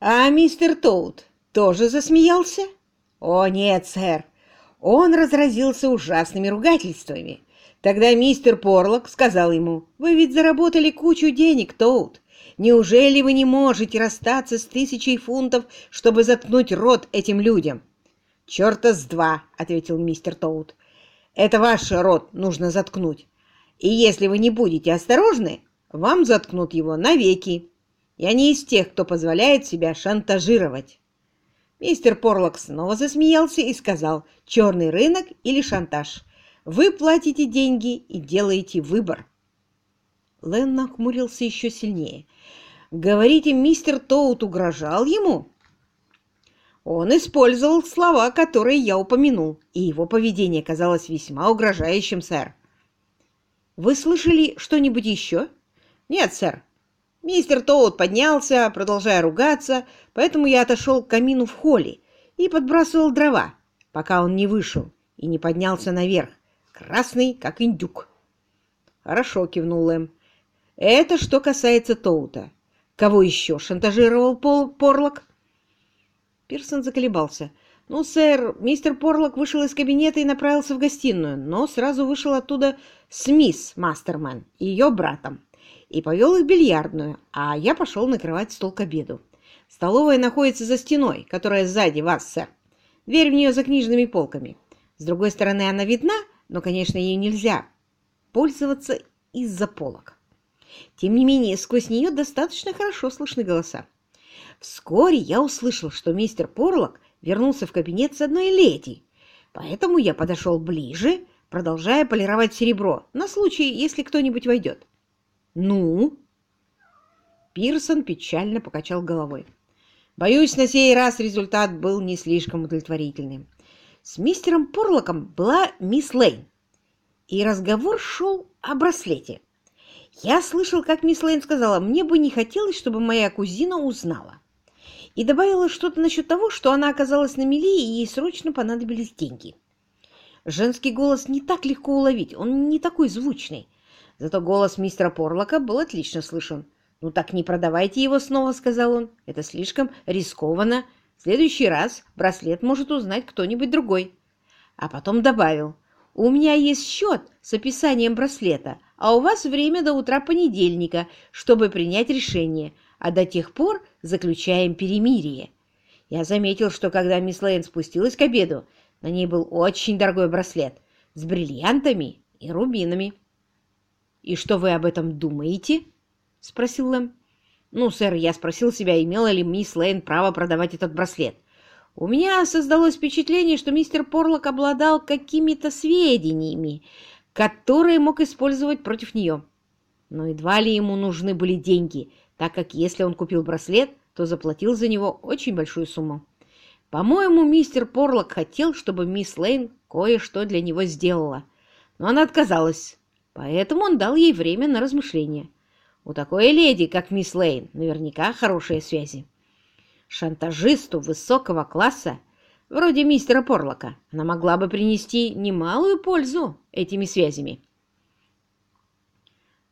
А мистер Тоут тоже засмеялся? О, нет, сэр. Он разразился ужасными ругательствами. Тогда мистер Порлок сказал ему, «Вы ведь заработали кучу денег, Тоут. Неужели вы не можете расстаться с тысячей фунтов, чтобы заткнуть рот этим людям?» «Черта с два», — ответил мистер Тоут. «Это ваш рот нужно заткнуть. И если вы не будете осторожны, вам заткнут его навеки. Я не из тех, кто позволяет себя шантажировать». Мистер Порлок снова засмеялся и сказал, «Черный рынок или шантаж? Вы платите деньги и делаете выбор». Лэн нахмурился еще сильнее. «Говорите, мистер Тоут угрожал ему?» Он использовал слова, которые я упомянул, и его поведение казалось весьма угрожающим, сэр. «Вы слышали что-нибудь еще?» «Нет, сэр. Мистер Тоут поднялся, продолжая ругаться, поэтому я отошел к камину в холле и подбрасывал дрова, пока он не вышел и не поднялся наверх, красный, как индюк. «Хорошо», — кивнул Лэм. «Это что касается Тоута. Кого еще шантажировал Пол Порлок?» Пирсон заколебался. «Ну, сэр, мистер Порлок вышел из кабинета и направился в гостиную, но сразу вышел оттуда с мисс Мастерман и ее братом и повел их в бильярдную, а я пошел накрывать стол к обеду. Столовая находится за стеной, которая сзади вас, сэр. Дверь в нее за книжными полками. С другой стороны она видна, но, конечно, ей нельзя пользоваться из-за полок. Тем не менее, сквозь нее достаточно хорошо слышны голоса. Вскоре я услышал, что мистер Порлок вернулся в кабинет с одной леди, поэтому я подошел ближе, продолжая полировать серебро, на случай, если кто-нибудь войдет. «Ну?» Пирсон печально покачал головой. Боюсь, на сей раз результат был не слишком удовлетворительным. С мистером Порлоком была мисс Лейн, и разговор шел о браслете. Я слышал, как мисс Лейн сказала, мне бы не хотелось, чтобы моя кузина узнала. И добавила что-то насчет того, что она оказалась на мели, и ей срочно понадобились деньги. Женский голос не так легко уловить, он не такой звучный. Зато голос мистера Порлока был отлично слышен. «Ну так не продавайте его снова», — сказал он. «Это слишком рискованно. В следующий раз браслет может узнать кто-нибудь другой». А потом добавил. «У меня есть счет с описанием браслета, а у вас время до утра понедельника, чтобы принять решение, а до тех пор заключаем перемирие». Я заметил, что когда мисс Лейн спустилась к обеду, на ней был очень дорогой браслет с бриллиантами и рубинами. «И что вы об этом думаете?» — спросил Лэм. «Ну, сэр, я спросил себя, имела ли мисс Лейн право продавать этот браслет. У меня создалось впечатление, что мистер Порлок обладал какими-то сведениями, которые мог использовать против нее. Но едва ли ему нужны были деньги, так как если он купил браслет, то заплатил за него очень большую сумму. По-моему, мистер Порлок хотел, чтобы мисс Лейн кое-что для него сделала, но она отказалась, Поэтому он дал ей время на размышление. У такой леди, как мисс Лейн, наверняка хорошие связи. Шантажисту высокого класса, вроде мистера Порлока, она могла бы принести немалую пользу этими связями.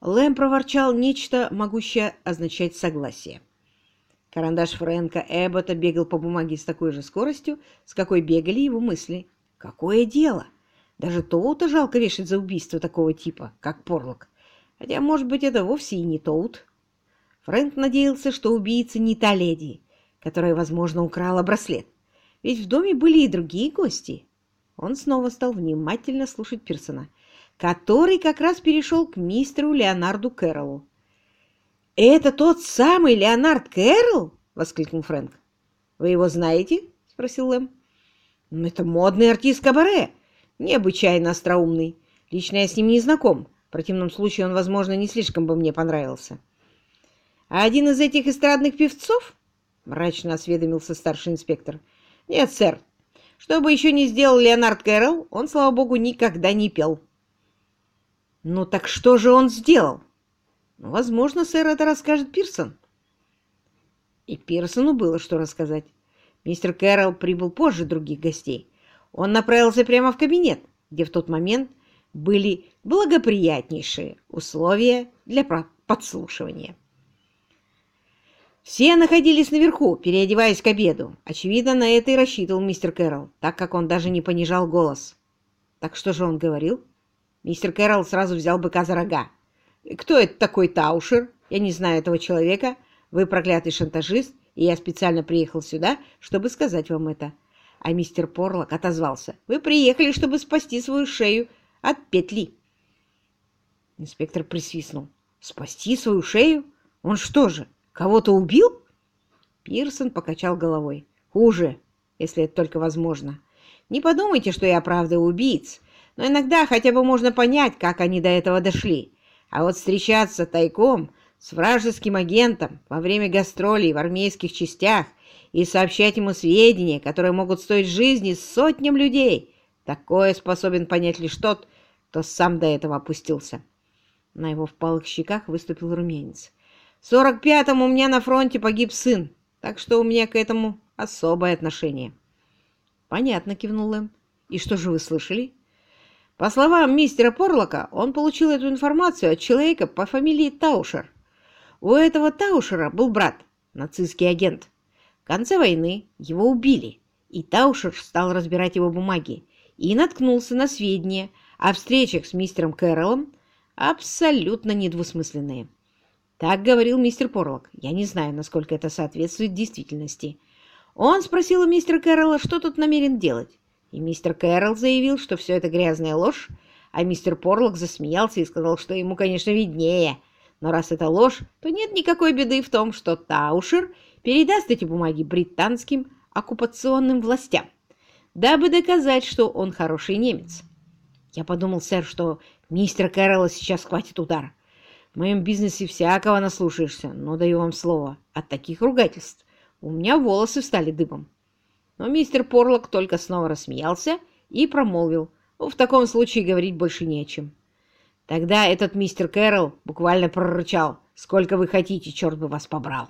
Лэм проворчал нечто, могущее означать согласие. Карандаш Фрэнка Эббота бегал по бумаге с такой же скоростью, с какой бегали его мысли. Какое дело? Даже Тоута жалко вешать за убийство такого типа, как Порлок. Хотя, может быть, это вовсе и не Тоут. Фрэнк надеялся, что убийца не та леди, которая, возможно, украла браслет. Ведь в доме были и другие гости. Он снова стал внимательно слушать Пирсона, который как раз перешел к мистеру Леонарду Кэрролу. «Это тот самый Леонард Кэрролл?» — воскликнул Фрэнк. «Вы его знаете?» — спросил Лэм. «Это модный артист кабаре необычайно остроумный. Лично я с ним не знаком. В противном случае он, возможно, не слишком бы мне понравился. А один из этих эстрадных певцов? Мрачно осведомился старший инспектор. Нет, сэр. Что бы еще не сделал Леонард Кэрролл, он, слава богу, никогда не пел. Ну так что же он сделал? Ну, возможно, сэр, это расскажет Пирсон. И Пирсону было что рассказать. Мистер Кэрролл прибыл позже других гостей. Он направился прямо в кабинет, где в тот момент были благоприятнейшие условия для подслушивания. Все находились наверху, переодеваясь к обеду. Очевидно, на это и рассчитывал мистер Кэрролл, так как он даже не понижал голос. Так что же он говорил? Мистер Кэрролл сразу взял быка за рога. «Кто это такой Таушер? Я не знаю этого человека. Вы проклятый шантажист, и я специально приехал сюда, чтобы сказать вам это». А мистер Порлок отозвался. «Вы приехали, чтобы спасти свою шею от петли». Инспектор присвистнул. «Спасти свою шею? Он что же, Кого-то убил? Пирсон покачал головой. Хуже, если это только возможно. Не подумайте, что я оправдываю убийц, но иногда хотя бы можно понять, как они до этого дошли. А вот встречаться тайком с вражеским агентом во время гастролей в армейских частях и сообщать ему сведения, которые могут стоить жизни сотням людей, такое способен понять лишь тот, кто сам до этого опустился. На его впалых щеках выступил румянец. В сорок пятом у меня на фронте погиб сын, так что у меня к этому особое отношение. Понятно, кивнул Лэм. И что же вы слышали? По словам мистера Порлока, он получил эту информацию от человека по фамилии Таушер. У этого Таушера был брат, нацистский агент. Конце войны его убили, и Таушер стал разбирать его бумаги и наткнулся на сведения о встречах с мистером Кэрроллом, абсолютно недвусмысленные. Так говорил мистер Порлок. Я не знаю, насколько это соответствует действительности. Он спросил у мистера Кэрролла, что тут намерен делать. И мистер Кэрролл заявил, что все это грязная ложь, а мистер Порлок засмеялся и сказал, что ему, конечно, виднее. Но раз это ложь, то нет никакой беды в том, что Таушер передаст эти бумаги британским оккупационным властям, дабы доказать, что он хороший немец. Я подумал, сэр, что мистер Кэрролла сейчас хватит удар. В моем бизнесе всякого наслушаешься, но даю вам слово, от таких ругательств у меня волосы встали дыбом. Но мистер Порлок только снова рассмеялся и промолвил, в таком случае говорить больше не о чем. Тогда этот мистер Кэрролл буквально прорычал, сколько вы хотите, черт бы вас побрал.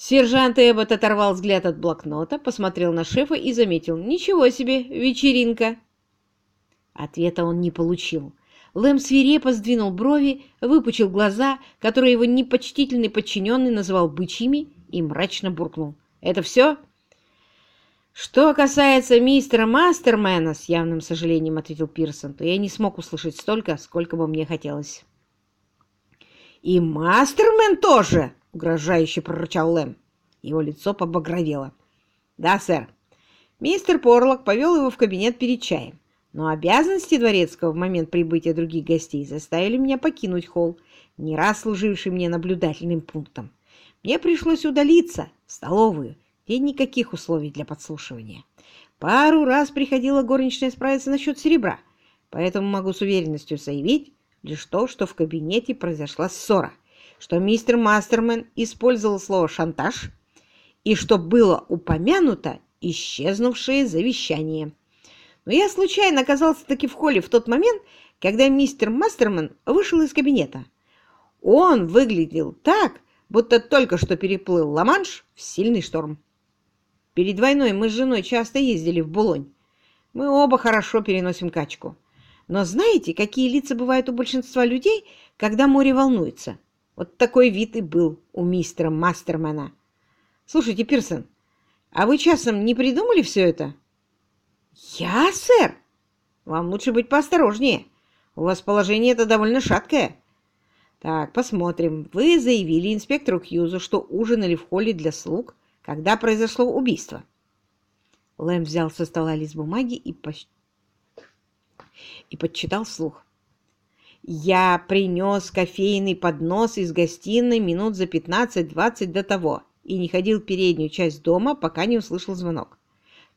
Сержант Эббот оторвал взгляд от блокнота, посмотрел на шефа и заметил, ничего себе, вечеринка. Ответа он не получил. Лэм свирепо сдвинул брови, выпучил глаза, которые его непочтительный подчиненный называл бычьими, и мрачно буркнул. «Это все?» «Что касается мистера Мастермена, с явным сожалением ответил Пирсон, то я не смог услышать столько, сколько бы мне хотелось». «И Мастермен тоже!» — угрожающе прорычал Лэм. Его лицо побагровело. «Да, сэр». Мистер Порлок повел его в кабинет перед чаем. Но обязанности дворецкого в момент прибытия других гостей заставили меня покинуть холл, не раз служивший мне наблюдательным пунктом. Мне пришлось удалиться в столовую, где никаких условий для подслушивания. Пару раз приходила горничная справиться насчет серебра, поэтому могу с уверенностью заявить лишь то, что в кабинете произошла ссора, что мистер Мастермен использовал слово «шантаж» и что было упомянуто исчезнувшее завещание но я случайно оказался таки в холле в тот момент, когда мистер Мастерман вышел из кабинета. Он выглядел так, будто только что переплыл Ла-Манш в сильный шторм. Перед войной мы с женой часто ездили в Булонь. Мы оба хорошо переносим качку. Но знаете, какие лица бывают у большинства людей, когда море волнуется? Вот такой вид и был у мистера Мастермана. Слушайте, Пирсон, а вы часом не придумали все это? «Я, сэр? Вам лучше быть поосторожнее. У вас положение это довольно шаткое». «Так, посмотрим. Вы заявили инспектору Хьюзу, что ужинали в холле для слуг, когда произошло убийство». Лэм взял со стола лист бумаги и, по... и подчитал вслух. «Я принес кофейный поднос из гостиной минут за 15-20 до того и не ходил в переднюю часть дома, пока не услышал звонок.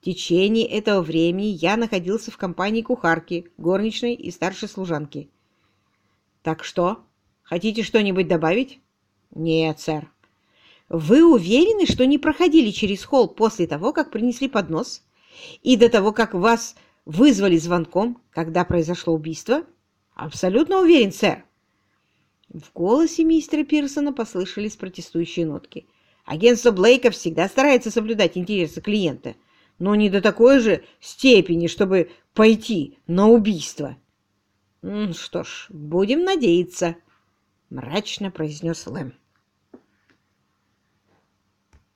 В течение этого времени я находился в компании кухарки, горничной и старшей служанки. Так что? Хотите что-нибудь добавить? Нет, сэр. Вы уверены, что не проходили через холл после того, как принесли поднос? И до того, как вас вызвали звонком, когда произошло убийство? Абсолютно уверен, сэр. В голосе мистера Пирсона послышались протестующие нотки. Агентство Блейка всегда старается соблюдать интересы клиента – но не до такой же степени, чтобы пойти на убийство. — Что ж, будем надеяться, — мрачно произнес Лэм.